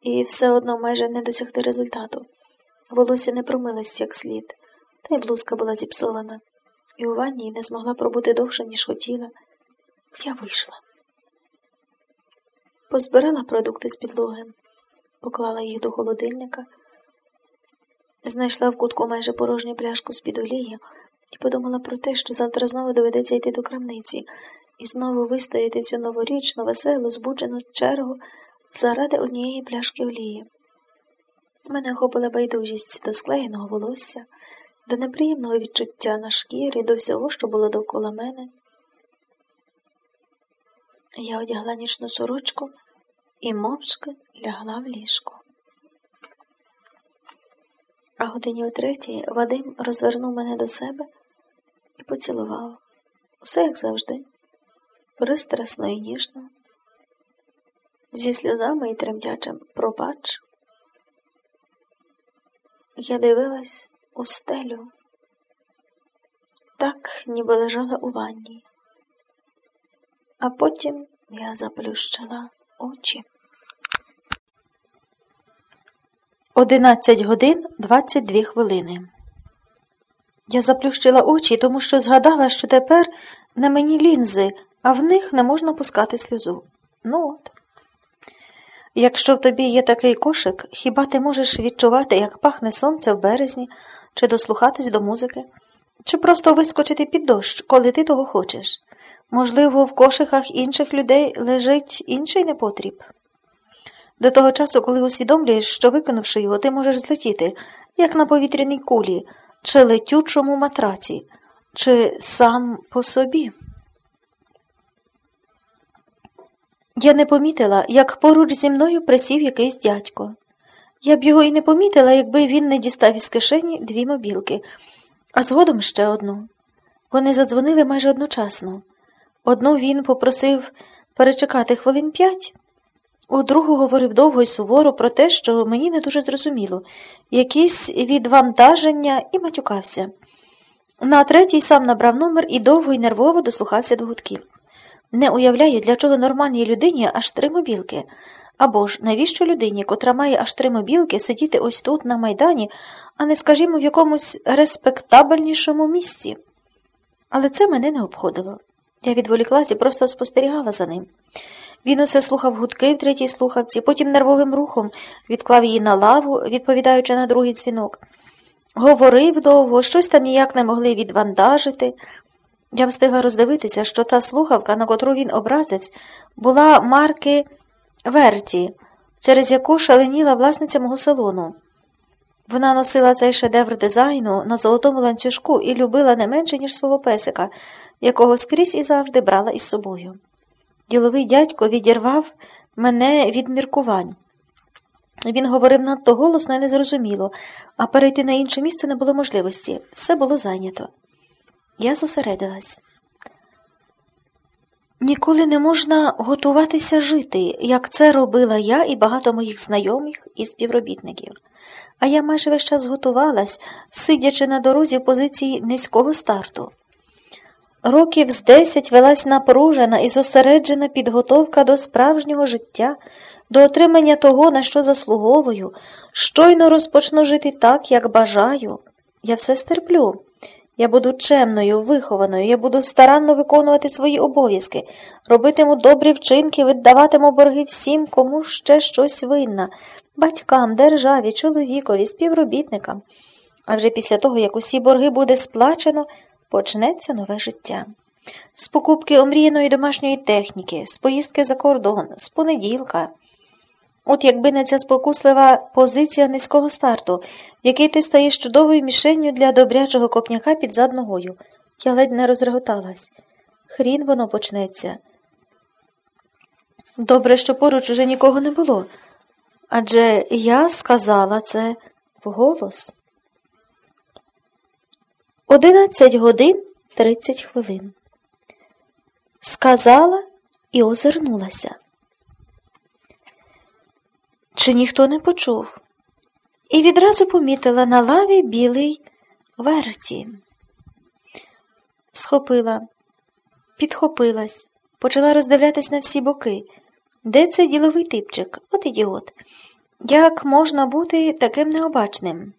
і все одно майже не досягти результату. Волосся не промилось як слід, та й блузка була зіпсована, і у ванні не змогла пробути довше, ніж хотіла. Я вийшла. Позбирала продукти з підлоги, поклала їх до холодильника, знайшла в кутку майже порожню пляшку з-під олії і подумала про те, що завтра знову доведеться йти до крамниці і знову вистояти цю новорічну, веселу, збуджену чергу заради однієї пляшки олії. Мене охопила байдужість до склеєного волосся, до неприємного відчуття на шкірі, до всього, що було довкола мене. Я одягла нічну сорочку і мовчки лягла в ліжко. А годині о третій Вадим розвернув мене до себе і поцілував. Усе як завжди, пристрасно і ніжно, зі сльозами і тремтячим пробач. Я дивилась у стелю, так ніби лежала у ванні, а потім я заплющила очі. Одинадцять годин двадцять дві хвилини. Я заплющила очі, тому що згадала, що тепер на мені лінзи, а в них не можна пускати сльозу. Ну от. Якщо в тобі є такий кошик, хіба ти можеш відчувати, як пахне сонце в березні, чи дослухатись до музики, чи просто вискочити під дощ, коли ти того хочеш? Можливо, в кошиках інших людей лежить інший непотріб. До того часу, коли усвідомлюєш, що виконавши його, ти можеш злетіти, як на повітряній кулі, чи летючому матраці, чи сам по собі. Я не помітила, як поруч зі мною присів якийсь дядько. Я б його і не помітила, якби він не дістав із кишені дві мобілки, а згодом ще одну. Вони задзвонили майже одночасно. Одну він попросив перечекати хвилин п'ять, у другу говорив довго й суворо про те, що мені не дуже зрозуміло, якісь відвантаження і матюкався. На третій сам набрав номер і довго й нервово дослухався до гудків. Не уявляю, для чого нормальній людині аж три мобілки. Або ж навіщо людині, котра має аж три мобілки, сидіти ось тут, на майдані, а не, скажімо, в якомусь респектабельнішому місці. Але це мене не обходило. Я відволіклась і просто спостерігала за ним. Він усе слухав гудки в третій слухавці, потім нервовим рухом відклав її на лаву, відповідаючи на другий дзвінок. Говорив довго, щось там ніяк не могли відвантажити. Я встигла роздивитися, що та слухавка, на котру він образився, була марки Верті, через яку шаленіла власниця мого салону. Вона носила цей шедевр дизайну на золотому ланцюжку і любила не менше, ніж свого песика, якого скрізь і завжди брала із собою. Діловий дядько відірвав мене від міркувань. Він говорив надто голосно і незрозуміло, а перейти на інше місце не було можливості, все було зайнято. Я зосередилась. Ніколи не можна готуватися жити, як це робила я і багато моїх знайомих і співробітників. А я майже весь час готувалась, сидячи на дорозі в позиції низького старту. Років з десять велась напружена і зосереджена підготовка до справжнього життя, до отримання того, на що заслуговую, щойно розпочну жити так, як бажаю. Я все стерплю. Я буду чемною, вихованою, я буду старанно виконувати свої обов'язки, робитиму добрі вчинки, віддаватиму борги всім, кому ще щось винна, батькам, державі, чоловікові, співробітникам. А вже після того, як усі борги буде сплачено, почнеться нове життя. З покупки омріяної домашньої техніки, з поїздки за кордон, з понеділка. От якби не ця спокуслива позиція низького старту, який ти стаєш чудовою мішенню для добрячого копняка під зад ногою. Я ледь не розреготалась. Хрін воно почнеться. Добре, що поруч уже нікого не було. Адже я сказала це вголос. Одинадцять годин тридцять хвилин. Сказала і озирнулася. Чи ніхто не почув? І відразу помітила на лаві білий верті. Схопила, підхопилась, почала роздивлятись на всі боки. Де цей діловий типчик? От ідіот. Як можна бути таким необачним?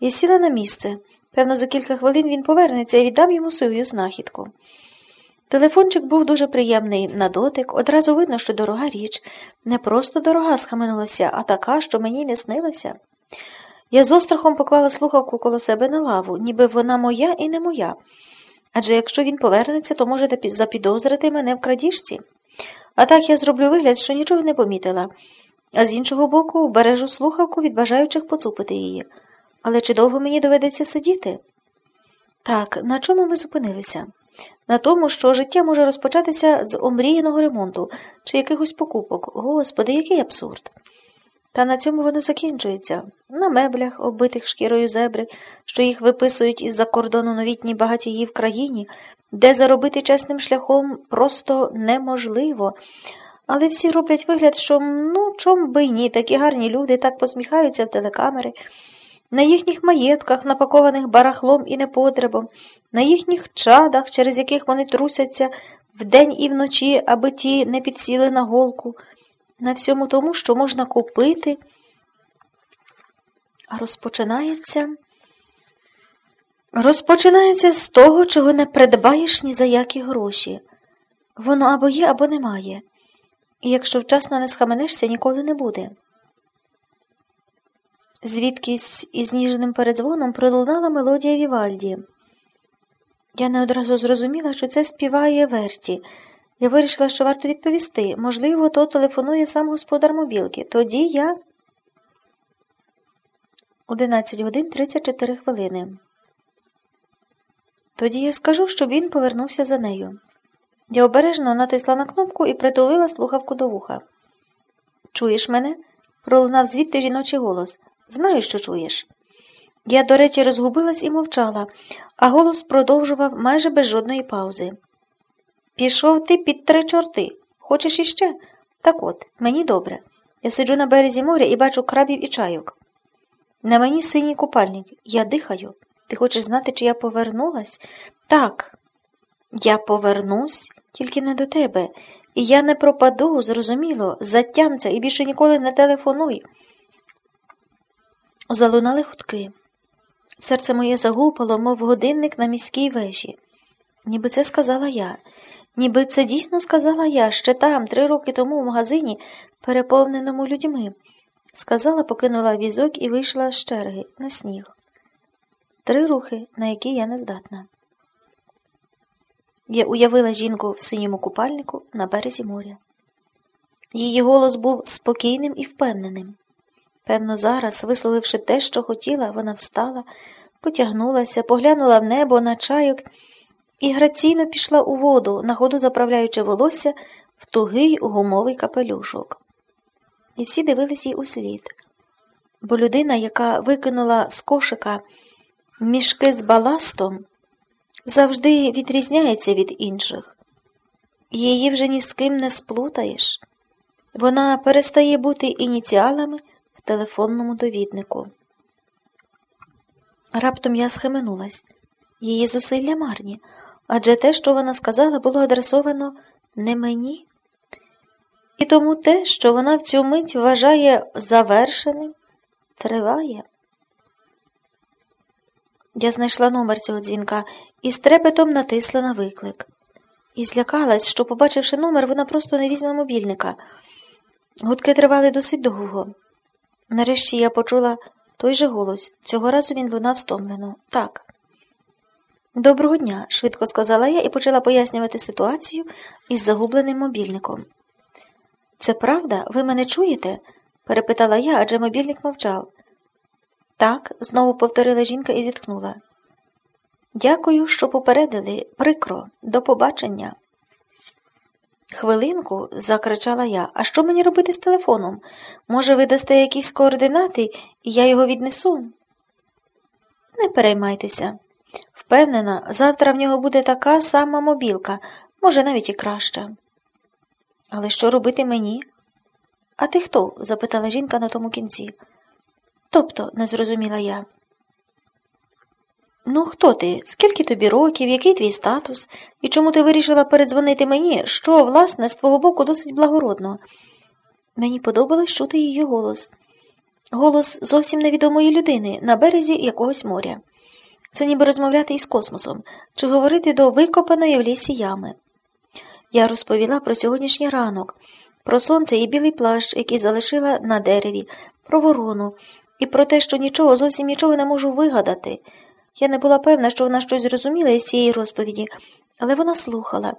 Я сіла на місце. Певно, за кілька хвилин він повернеться і віддам йому свою знахідку. Телефончик був дуже приємний на дотик, одразу видно, що дорога річ, не просто дорога схаменулася, а така, що мені не снилася. Я з острахом поклала слухавку коло себе на лаву, ніби вона моя і не моя. Адже якщо він повернеться, то можете запідозрити мене в крадіжці. А так я зроблю вигляд, що нічого не помітила, а з іншого боку, бережу слухавку від бажаючих поцупити її. Але чи довго мені доведеться сидіти? Так, на чому ми зупинилися? На тому, що життя може розпочатися з омріяного ремонту чи якихось покупок. Господи, який абсурд! Та на цьому воно закінчується на меблях, оббитих шкірою зебри, що їх виписують із за кордону новітні багатії в країні, де заробити чесним шляхом просто неможливо. Але всі роблять вигляд, що ну чом би ні, такі гарні люди так посміхаються в телекамери, на їхніх маєтках, напакованих барахлом і непотребом, на їхніх чадах, через яких вони трусяться вдень і вночі, аби ті не підсіли на голку на всьому тому, що можна купити, а розпочинається. Розпочинається з того, чого не придбаєш ні за які гроші. Воно або є, або немає. І якщо вчасно не схаменешся, ніколи не буде. Звідкись із ніжним передзвоном пролунала мелодія Вівальді. Я не одразу зрозуміла, що це співає Верті. Я вирішила, що варто відповісти. Можливо, то телефонує сам господар мобілки. Тоді я. 11 годин 34 хвилини. Тоді я скажу, щоб він повернувся за нею. Я обережно натисла на кнопку і притулила слухавку до вуха. Чуєш мене? пролунав звідти жіночий голос. Знаю, що чуєш. Я, до речі, розгубилась і мовчала, а голос продовжував майже без жодної паузи. Пішов ти під три чорти. Хочеш іще? Так от, мені добре. Я сиджу на березі моря і бачу крабів і чайок. На мені синій купальник. Я дихаю. Ти хочеш знати, чи я повернулась? Так. Я повернусь, тільки не до тебе. І я не пропаду, зрозуміло, затямця і більше ніколи не телефонуй. Залунали хутки. Серце моє загулпало, мов годинник на міській вежі. Ніби це сказала я. Ніби це дійсно сказала я ще там, три роки тому в магазині, переповненому людьми. Сказала, покинула візок і вийшла з черги на сніг. Три рухи, на які я не здатна. Я уявила жінку в синьому купальнику на березі моря. Її голос був спокійним і впевненим. Певно, зараз, висловивши те, що хотіла, вона встала, потягнулася, поглянула в небо на чайок і граційно пішла у воду, на ходу заправляючи волосся в тугий гумовий капелюшок. І всі дивились їй услід. Бо людина, яка викинула з кошика мішки з баластом, завжди відрізняється від інших. Її вже ні з ким не сплутаєш. Вона перестає бути ініціалами телефонному довіднику. Раптом я схаменулась. Її зусилля марні адже те, що вона сказала, було адресовано не мені. І тому те, що вона в цю мить вважає завершеним, триває. Я знайшла номер цього дзвінка і з трепетом натисла на виклик. І злякалась, що, побачивши номер, вона просто не візьме мобільника. Гудки тривали досить довго. Нарешті я почула той же голос. Цього разу він лунав стомлено. Так. Доброго дня, швидко сказала я і почала пояснювати ситуацію із загубленим мобільником. Це правда? Ви мене чуєте? перепитала я, адже мобільник мовчав. Так, знову повторила жінка і зітхнула. Дякую, що попередили. Прикро, до побачення. Хвилинку, закричала я, а що мені робити з телефоном? Може, ви дасте якісь координати, і я його віднесу? Не переймайтеся. Впевнена, завтра в нього буде така сама мобілка, може, навіть і краща. Але що робити мені? А ти хто? запитала жінка на тому кінці. Тобто, не зрозуміла я. Ну, хто ти? Скільки тобі років, який твій статус? І чому ти вирішила передзвонити мені, що, власне, з твого боку досить благородно? Мені подобалось чути її голос. Голос зовсім невідомої людини на березі якогось моря. Це ніби розмовляти із космосом чи говорити до викопаної в лісі ями. Я розповіла про сьогоднішній ранок, про сонце і білий плащ, який залишила на дереві, про ворону, і про те, що нічого, зовсім нічого не можу вигадати. Я не була певна, що вона щось зрозуміла із цієї розповіді, але вона слухала,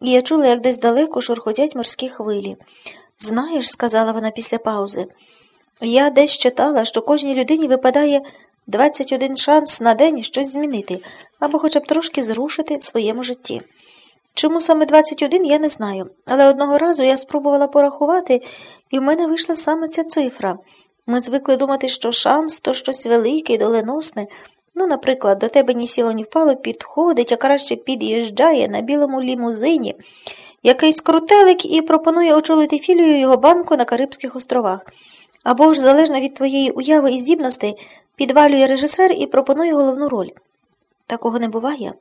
і я чула, як десь далеко шурхотять морські хвилі. Знаєш, сказала вона після паузи, я десь читала, що кожній людині випадає 21 шанс на день щось змінити або хоча б трошки зрушити в своєму житті. Чому саме 21, я не знаю, але одного разу я спробувала порахувати, і в мене вийшла саме ця цифра. Ми звикли думати, що шанс то щось велике і доленосне. Ну, наприклад, до тебе ні сіло, ні впало, підходить, а краще під'їжджає на білому лімузині. Якийсь крутелик і пропонує очолити філію його банку на Карибських островах. Або ж, залежно від твоєї уяви і здібностей, підвалює режисер і пропонує головну роль. Такого не буває.